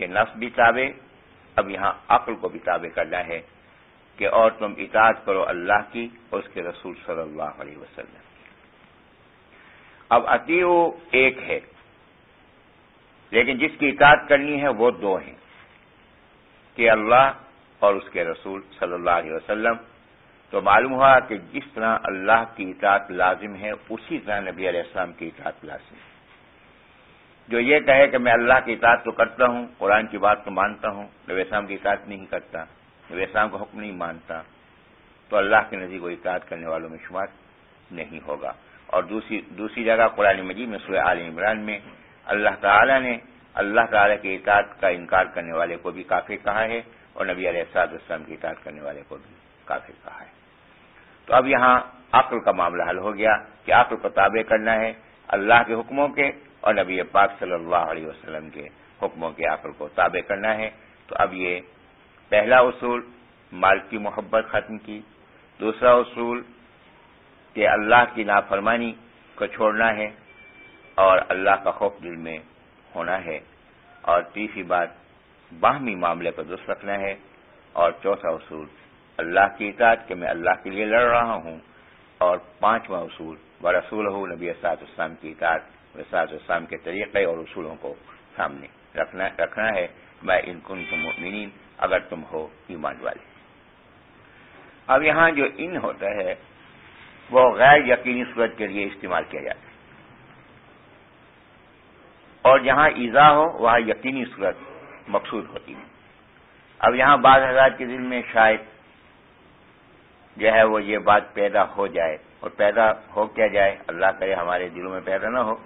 کہ نفس بھی تابع، اب یہاں عقل کو بھی تابع کرنا ہے کہ اور تم اطاعت کرو اللہ کی اور اس کے رسول صلی اللہ علیہ وسلم۔ کی اب عطیو ایک ہے، لیکن جس کی اطاعت کرنی ہے وہ دو ہیں، کہ اللہ اور اس کے رسول صلی اللہ علیہ وسلم۔ تو معلوم ہوا کہ جس طرح اللہ کی اطاعت لازم ہے، اسی طرح نبی علیہ السلام کی اطاعت لازم ہے۔ جو یہ کہے کہ میں اللہ کی اطاعت تو کرتا ہوں، قرآن کی بات تو مانتا ہوں، نبی السلام کی اطاعت نہیں کرتا، نبی السلام کا حکم نہیں مانتا، تو اللہ کے نزدیک وہ اطاعت کرنے والوں میں شمار نہیں ہوگا۔ اور دوسری دوسری جگہ قرآن مجید میں، سورہ عال عمران میں اللہ تعالی نے اللہ تعالی کی اطاعت کا انکار کرنے والے کو بھی کافی کہا ہے اور نبی علیہ السلاط اسلام کی اطاعت کرنے والے کو بھی کافی کہا ہے۔ تو اب یہاں عقل کا معاملہ حل ہو گیا کہ عقل کو تابع کرنا ہے اللہ کے حکموں کے اور نبی پاک صلی اللہ علیہ وسلم کے حکموں کے عقل کو تابع کرنا ہے۔ تو اب یہ پہلا اصول، مال کی محبت ختم کی۔ دوسرا اصول، کہ اللہ کی نافرمانی کو چھوڑنا ہے اور اللہ کا خوف دل میں ہونا ہے۔ اور تیسری بات، باہمی معاملے کو درست رکھنا ہے۔ اور چوتھا اصول اللہ کی اطاعت کہ میں اللہ کے لیے لڑ رہا ہوں اور پانچواں اصول و رسول نبی اسات اسلام کی اطاعت وساط اسلام کے طریقے اور اصولوں کو سامنے رکھنا رکھنا ہے۔ میں ان کن تم مؤمنین اگر تم ہو ایمان والے۔ اب یہاں جو ان ہوتا ہے، وہ غیر یقینی صورت کے لیے استعمال کیا جاتا ہے۔ اور جہاں ایزا ہو، وہاں یقینی صورت مقصود ہوتی ہے۔ اب یہاں بعض حضرات کے دل میں شاید جو ہے وہ یہ بات پیدا ہو جائے اور پیدا ہو کیا جائے، اللہ کرے ہمارے دلوں میں پیدا نہ ہو۔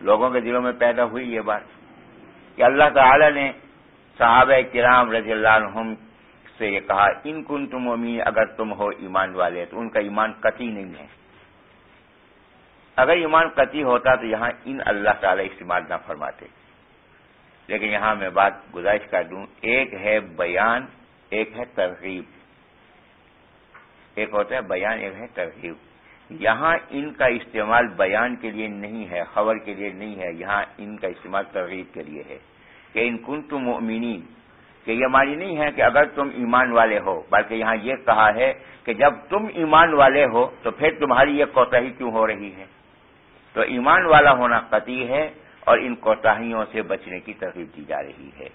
لوگوں کے دلوں میں پیدا ہوئی یہ بات۔ کہ اللہ تعالی نے صحابہ کرام رضی اللہ عنہم سے یہ کہا، ان کن تم امین اگر تم ہو ایمان والے، تو ان کا ایمان قطعی نہیں ہے۔ اگر ایمان قطعی ہوتا تو یہاں ان اللہ تعالی استعمال نہ فرماتے۔ لیکن یہاں میں بات گزارش کر دوں، ایک ہے بیان، ایک ہے ترغیب۔ ایک ہوتا ہے بیان، ایک ہے ترغیب۔ یہاں ان کا استعمال بیان کے لیے نہیں ہے، خبر کے لیے نہیں ہے، یہاں ان کا استعمال ترغیب کے لیے ہے۔ کہ ان کن تم مؤمنین، کہ یہ مانی نہیں ہے کہ اگر تم ایمان والے ہو، بلکہ یہاں یہ کہا ہے کہ جب تم ایمان والے ہو تو پھر تمہاری یہ کوتاہی کیوں ہو رہی ہے؟ تو ایمان والا ہونا قطعی ہے اور ان کوتاہیوں سے بچنے کی ترغیب دی جا رہی ہے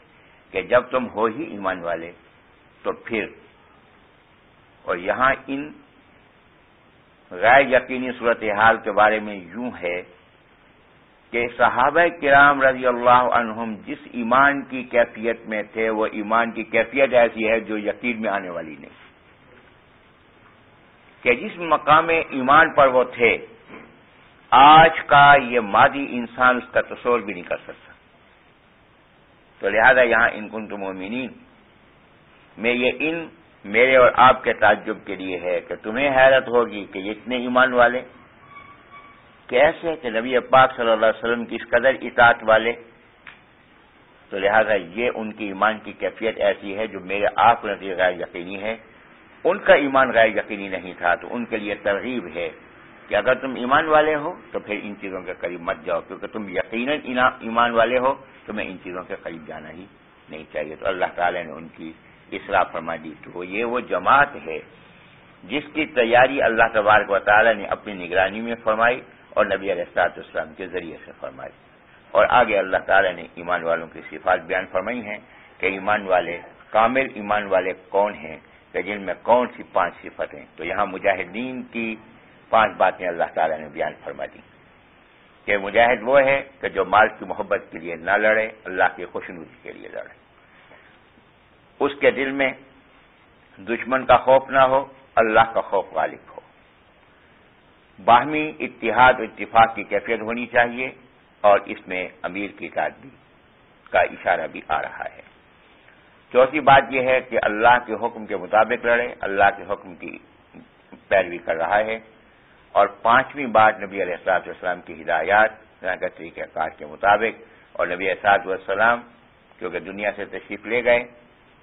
کہ جب تم ہو ہی ایمان والے، تو پھر اور یہاں ان غیر یقینی صورتحال کے بارے میں یوں ہے کہ صحابہ کرام رضی اللہ عنہم جس ایمان کی کیفیت میں تھے، وہ ایمان کی کیفیت ایسی ہے جو یقین میں آنے والی نہیں۔ کہ جس مقام ایمان پر وہ تھے، آج کا یہ مادی انسان اس کا تصور بھی نہیں کر سکتا۔ تو لہذا یہاں ان کن تو مومنین، میں یہ ان میرے اور آپ کے تعجب کے لیے ہے کہ تمہیں حیرت ہوگی کہ یہ اتنے ایمان والے کیسے کہ نبی پاک صلی اللہ علیہ وسلم کی اس قدر اطاعت والے؟ تو لہذا یہ ان کی ایمان کی کیفیت ایسی ہے جو میرے آپ نظیر غیر یقینی ہے۔ ان کا ایمان غیر یقینی نہیں تھا، تو ان کے لیے ترغیب ہے کہ اگر تم ایمان والے ہو تو پھر ان چیزوں کے قریب مت جاؤ، کیونکہ تم یقیناً ایمان والے ہو، تمہیں ان چیزوں کے قریب جانا ہی نہیں چاہیے۔ تو اللہ تعالی نے ان کی اصلاح فرما دی۔ تو یہ وہ جماعت ہے جس کی تیاری اللہ تبارک و تعالی نے اپنی نگرانی میں فرمائی اور نبی علیہ السلاط اسلام کے ذریعے سے فرمائی۔ اور آگے اللہ تعالی نے ایمان والوں کی صفات بیان فرمائی ہیں کہ ایمان والے کامل ایمان والے کون ہیں کہ جن میں کون سی پانچ صفتیں۔ تو یہاں مجاہدین کی پانچ باتیں اللہ تعالی نے بیان فرما دی کہ مجاہد وہ ہے کہ جو مال کی محبت کے لیے نہ لڑے، اللہ کی خوشنودی کے لیے لڑے۔ اس کے دل میں دشمن کا خوف نہ ہو، اللہ کا خوف غالب ہو۔ باہمی اتحاد و اتفاق کی کیفیت ہونی چاہیے اور اس میں امیر کی بھی کا اشارہ بھی آ رہا ہے۔ چوتھی بات یہ ہے کہ اللہ کے حکم کے مطابق لڑے، اللہ کے حکم کی پیروی کر رہا ہے۔ اور پانچویں بات نبی علیہ السلاط والسلام کی ہدایات کا طریقہ کار کے مطابق اور نبی اسات والسلام کیونکہ دنیا سے تشریف لے گئے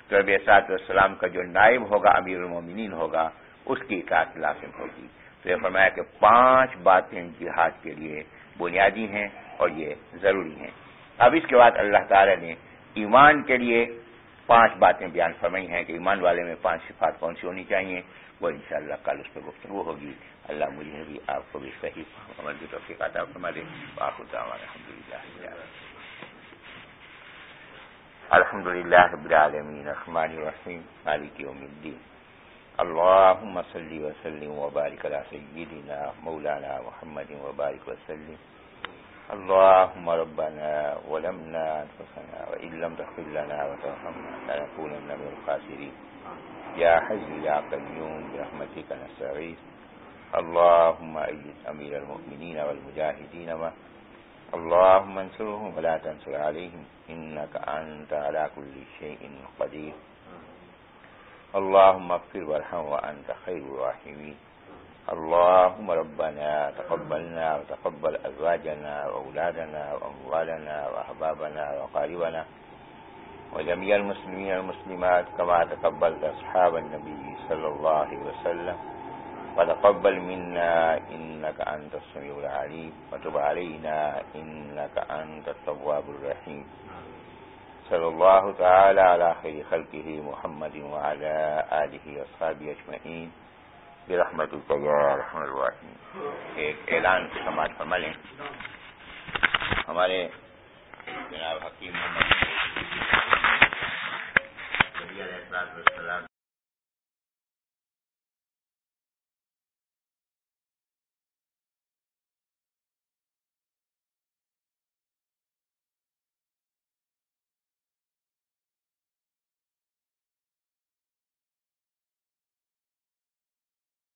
تو نبی اسات والسلام کا جو نائب ہوگا، امیر المومنین ہوگا، اس کی اطاعت لازم ہوگی۔ تو یہ فرمایا کہ پانچ باتیں جہاد کے لیے بنیادی ہیں اور یہ ضروری ہیں۔ اب اس کے بعد اللہ تعالی نے ایمان کے لیے پانچ باتیں بیان فرمائی ہیں کہ ایمان والے میں پانچ صفات کون سی ہونی چاہیے، وہ انشاءاللہ کل اس پہ گفتگو ہوگی۔ اللہ مجھے بھی آپ کو بھی صحیح عمل کی توفیق عطا فرما دے آپ الحمد للہ الحمد للہ رب العالمین الرحمن الرحیم مالک یوم الدین اللهم صل وسلم وبارك على سيدنا مولانا محمد وبارك وسلم اللهم ربنا ولمنا أنفسنا وإن لم تغفر لنا وترحمنا لنكونن من الخاسرين يا حي يا قيوم برحمتك نستغيث اللهم أيد أمير المؤمنين والمجاهدين ما اللهم انصرهم ولا تنصر عليهم. إنك أنت على كل شيء قدير. اللهم اغفر وارحم وأنت خير الراحمين. اللهم ربنا تقبلنا وتقبل أزواجنا وأولادنا وأموالنا وأحبابنا وقاربنا وجميع المسلمين والمسلمات كما تقبلت أصحاب النبي صلى الله عليه وسلم. وتقبل منا إنك أنت السميع العليم وتب علينا إنك أنت التواب الرحيم صلى الله تعالى على خير خلقه محمد وعلى آله وصحبه أجمعين برحمت رحم الرحیم ایک اعلان سماج فرما ہمارے جناب حکیم محمد علیہ السلام